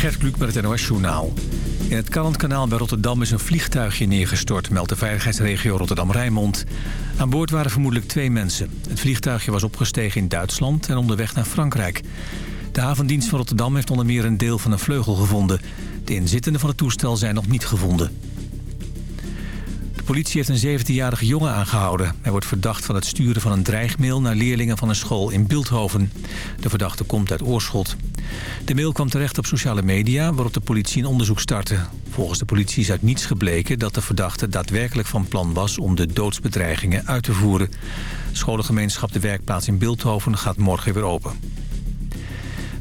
Gert Kluk met het NOS-journaal. In het Kallandkanaal bij Rotterdam is een vliegtuigje neergestort... meldt de veiligheidsregio Rotterdam-Rijnmond. Aan boord waren vermoedelijk twee mensen. Het vliegtuigje was opgestegen in Duitsland en onderweg naar Frankrijk. De havendienst van Rotterdam heeft onder meer een deel van een vleugel gevonden. De inzittenden van het toestel zijn nog niet gevonden. Politie heeft een 17-jarige jongen aangehouden. Hij wordt verdacht van het sturen van een dreigmail naar leerlingen van een school in Beeldhoven. De verdachte komt uit Oorschot. De mail kwam terecht op sociale media, waarop de politie een onderzoek startte. Volgens de politie is uit niets gebleken dat de verdachte daadwerkelijk van plan was om de doodsbedreigingen uit te voeren. Scholengemeenschap De Werkplaats in Beeldhoven gaat morgen weer open.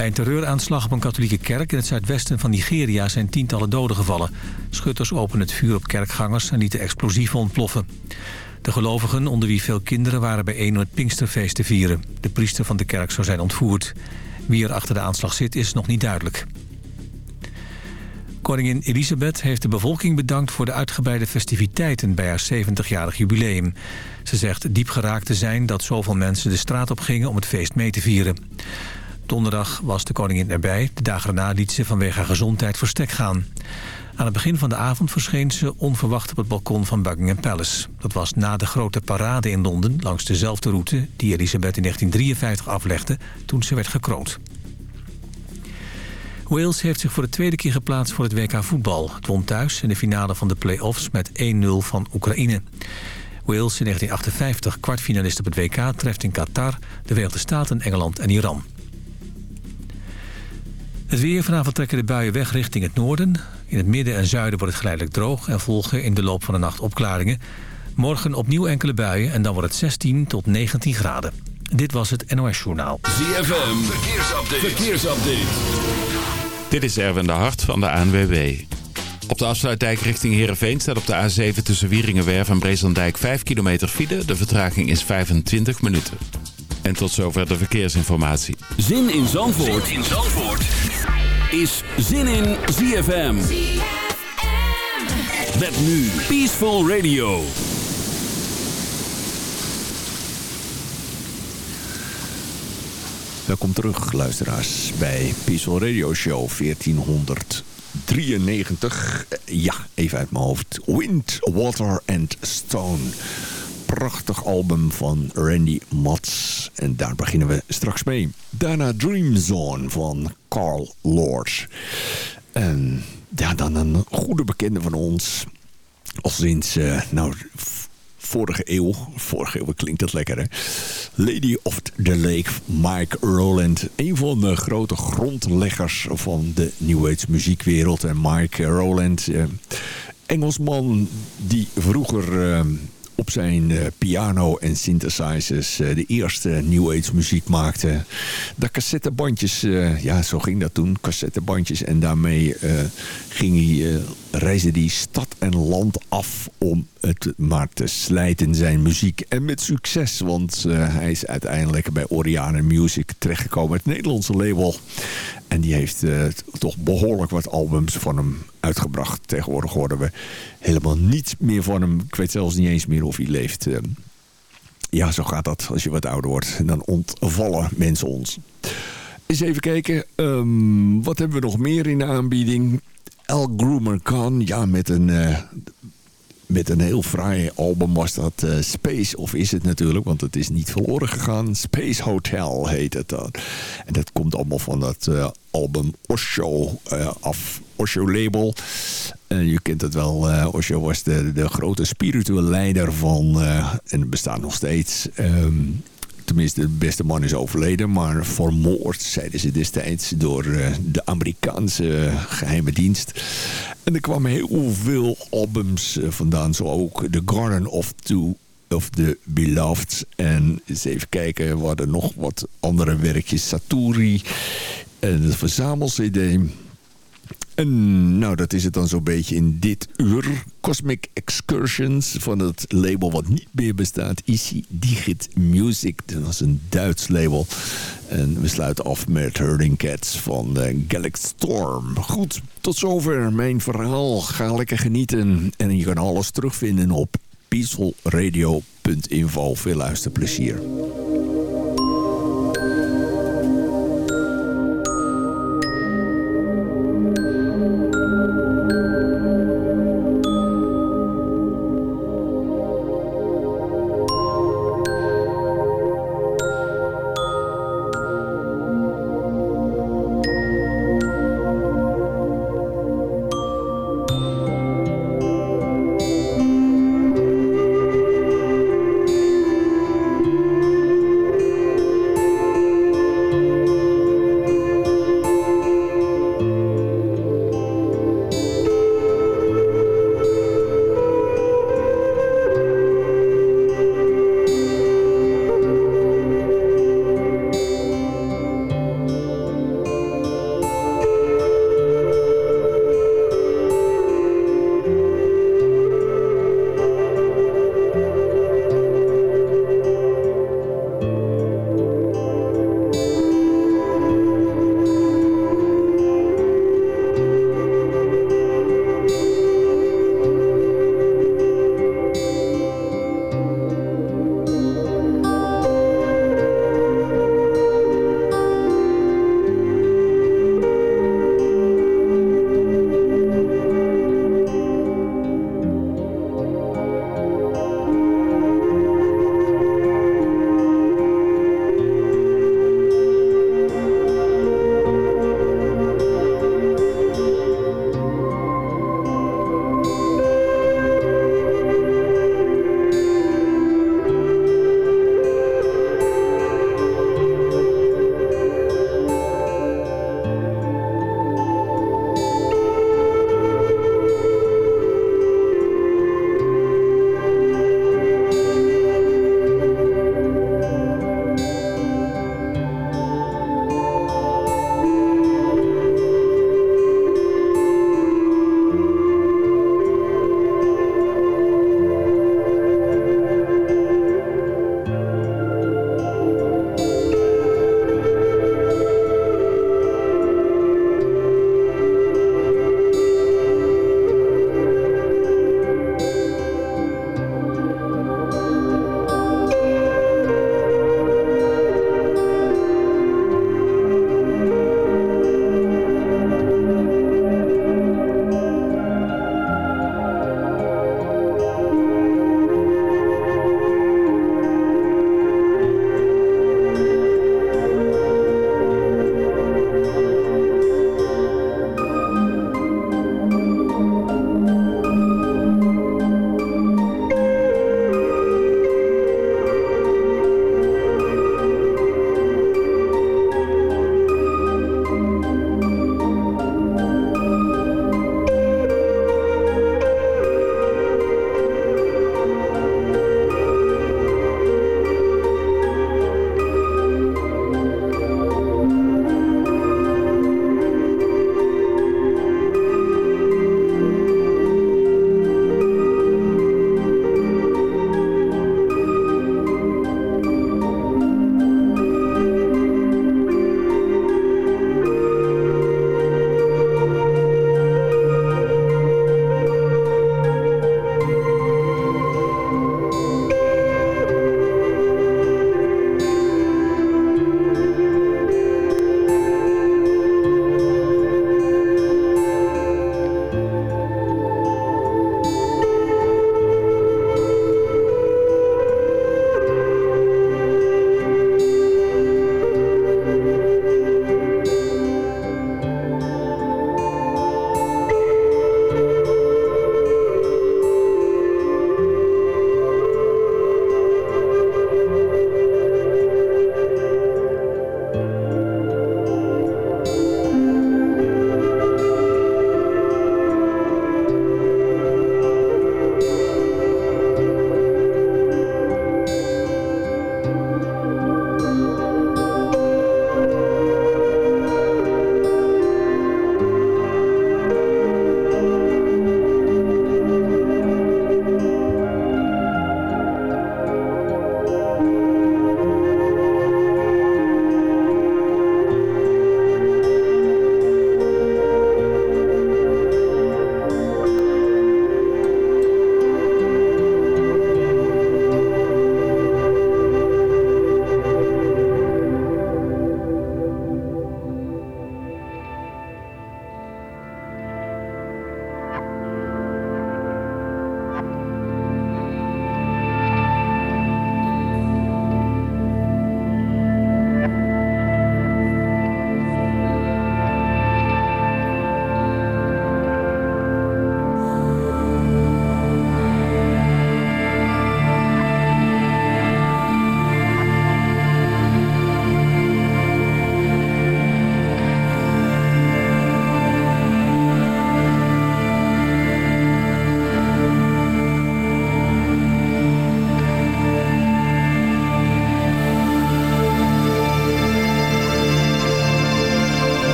Bij een terreuraanslag op een katholieke kerk in het zuidwesten van Nigeria zijn tientallen doden gevallen. Schutters openen het vuur op kerkgangers en lieten explosieven ontploffen. De gelovigen, onder wie veel kinderen, waren bijeen om het Pinksterfeest te vieren. De priester van de kerk zou zijn ontvoerd. Wie er achter de aanslag zit is nog niet duidelijk. Koningin Elisabeth heeft de bevolking bedankt voor de uitgebreide festiviteiten bij haar 70-jarig jubileum. Ze zegt diep geraakt te zijn dat zoveel mensen de straat op gingen om het feest mee te vieren. Donderdag was de koningin erbij. De dagen daarna liet ze vanwege haar gezondheid verstek gaan. Aan het begin van de avond verscheen ze onverwacht op het balkon van Buckingham Palace. Dat was na de grote parade in Londen langs dezelfde route... die Elisabeth in 1953 aflegde toen ze werd gekroond. Wales heeft zich voor de tweede keer geplaatst voor het WK voetbal. Het won thuis in de finale van de play-offs met 1-0 van Oekraïne. Wales in 1958 kwartfinalist op het WK treft in Qatar... de Verenigde Staten, Engeland en Iran. Het weer vanavond trekken de buien weg richting het noorden. In het midden en zuiden wordt het geleidelijk droog... en volgen in de loop van de nacht opklaringen. Morgen opnieuw enkele buien en dan wordt het 16 tot 19 graden. Dit was het NOS Journaal. ZFM, verkeersupdate. verkeersupdate. Dit is Erwin de Hart van de ANWB. Op de afsluitdijk richting Heerenveen staat op de A7 tussen Wieringenwerf en Breeslanddijk 5 kilometer file. De vertraging is 25 minuten. En tot zover de verkeersinformatie. Zin in Zandvoort, zin in Zandvoort. Is Zin in ZFM. Met nu Peaceful Radio. Welkom terug, luisteraars, bij Peaceful Radio Show 1493. Ja, even uit mijn hoofd. Wind, Water and Stone prachtig album van Randy Mats. En daar beginnen we straks mee. Daarna Dream Zone van Carl Lords. En ja, dan een goede bekende van ons. Al sinds, uh, nou, vorige eeuw. Vorige eeuw klinkt dat lekker, hè? Lady of the Lake, Mike Rowland. Een van de grote grondleggers van de New Age muziekwereld. En Mike Rowland, uh, Engelsman die vroeger... Uh, op zijn uh, piano en synthesizers uh, de eerste New Age muziek maakte. De cassettebandjes, uh, ja zo ging dat toen, cassettebandjes. En daarmee ging hij, reisde hij stad en land af om het maar te slijten zijn muziek. En met succes, want hij is uiteindelijk bij Oriane Music terechtgekomen. Het Nederlandse label. En die heeft uh, toch behoorlijk wat albums van hem uitgebracht. Tegenwoordig horen we helemaal niets meer van hem. Ik weet zelfs niet eens meer of hij leeft. Uh, ja, zo gaat dat als je wat ouder wordt. En dan ontvallen mensen ons. Eens even kijken. Um, wat hebben we nog meer in de aanbieding? El Groomer Khan. Ja, met een... Uh, met een heel fraai album was dat uh, Space, of is het natuurlijk, want het is niet verloren gegaan. Space Hotel heet het dan. En dat komt allemaal van dat uh, album Osho uh, af. Osho label. Je kent het wel, Osho was de, de grote spirituele leider van, en bestaat nog steeds... Um, tenminste, de beste man is overleden, maar vermoord, zeiden ze destijds, door de Amerikaanse geheime dienst. En er kwamen heel veel albums eh, vandaan. Zo ook The Garden of Two of the Beloved. En eens even kijken, we hadden nog wat andere werkjes. Saturi en het verzamel-cd. En nou, dat is het dan zo'n beetje in dit uur. Cosmic Excursions van het label wat niet meer bestaat. Easy Digit Music. Dat was een Duits label. En we sluiten af met Hurling Cats van de Galaxy Storm. Goed, tot zover mijn verhaal. Ga lekker genieten. En je kan alles terugvinden op peacefulradio.info. Veel luisterplezier.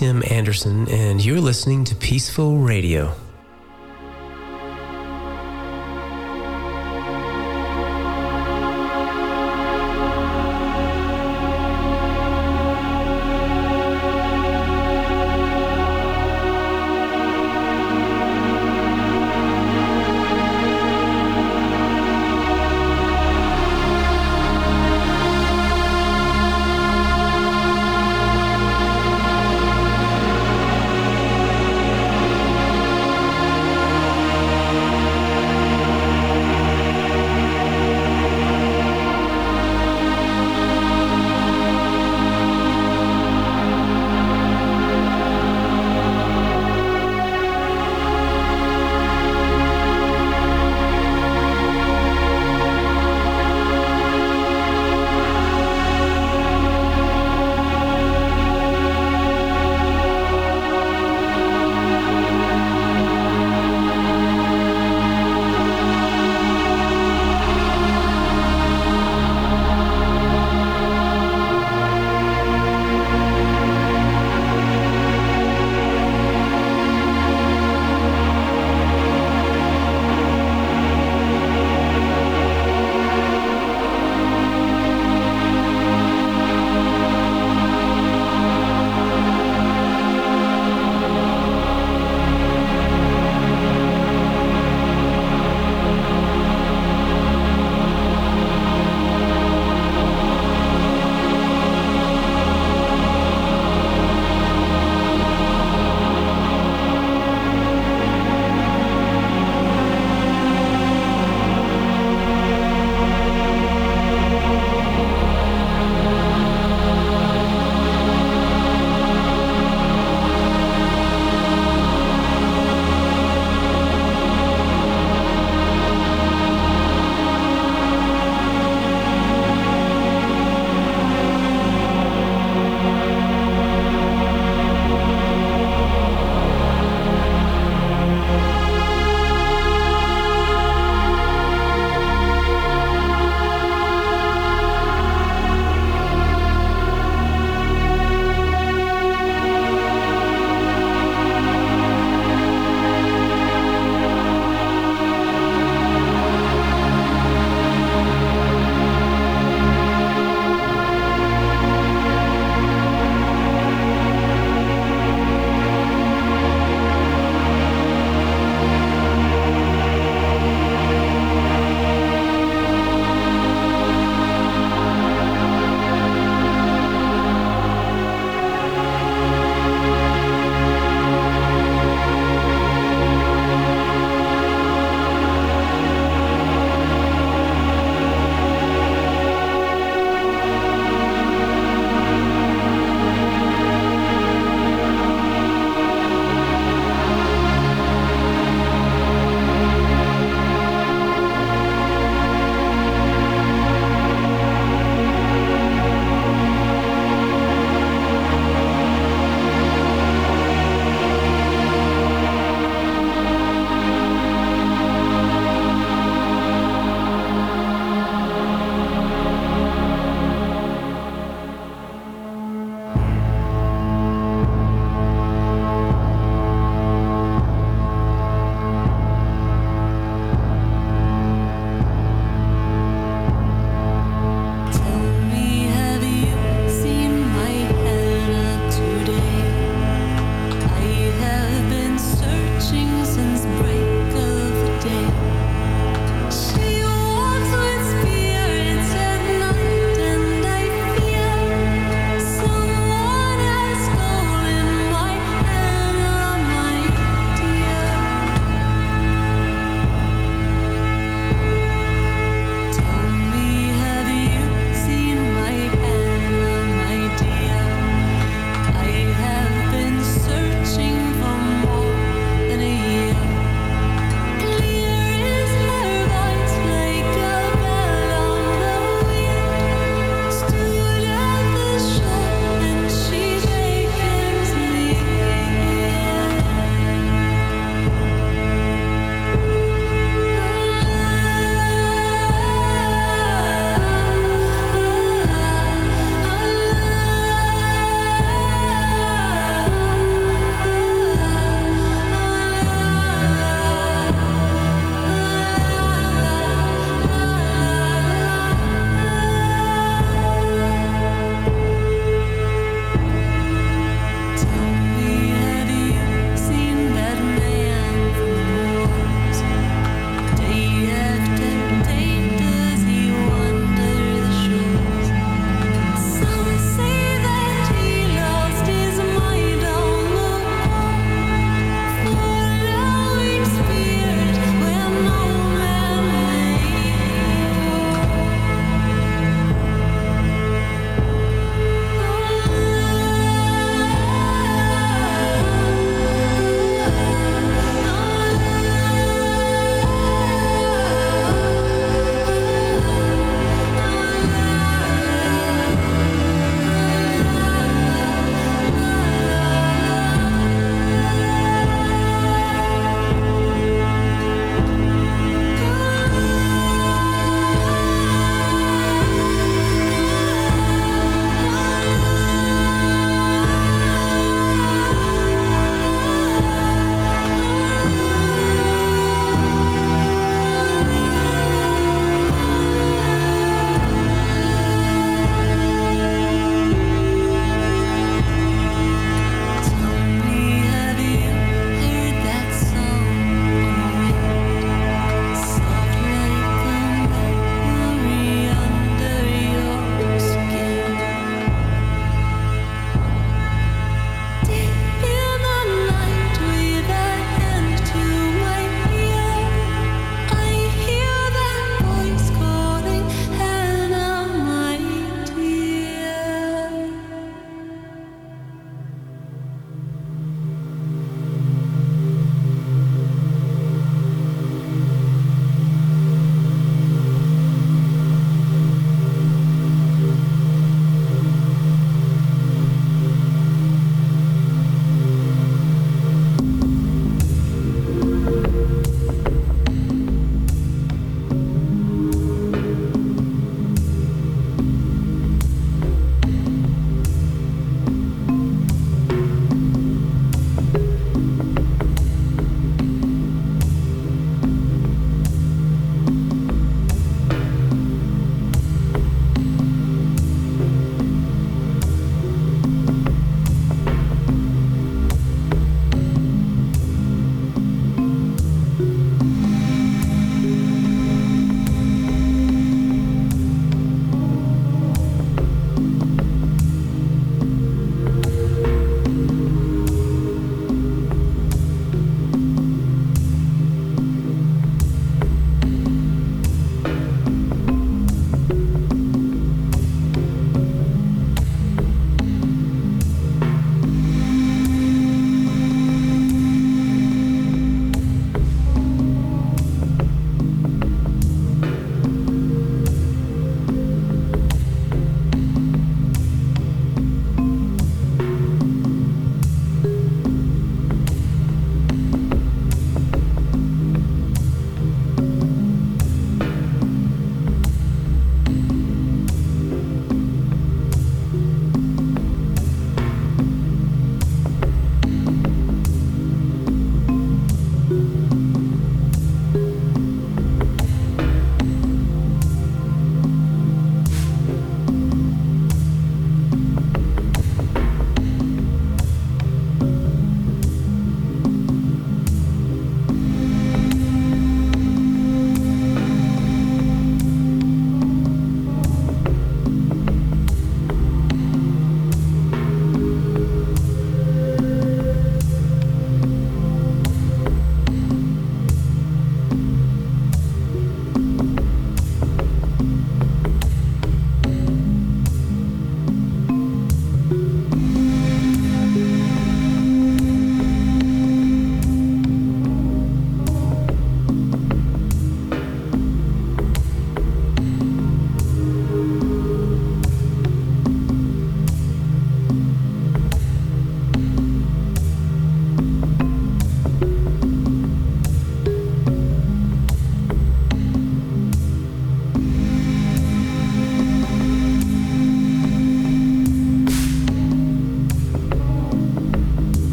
Tim Anderson, and you're listening to Peaceful Radio.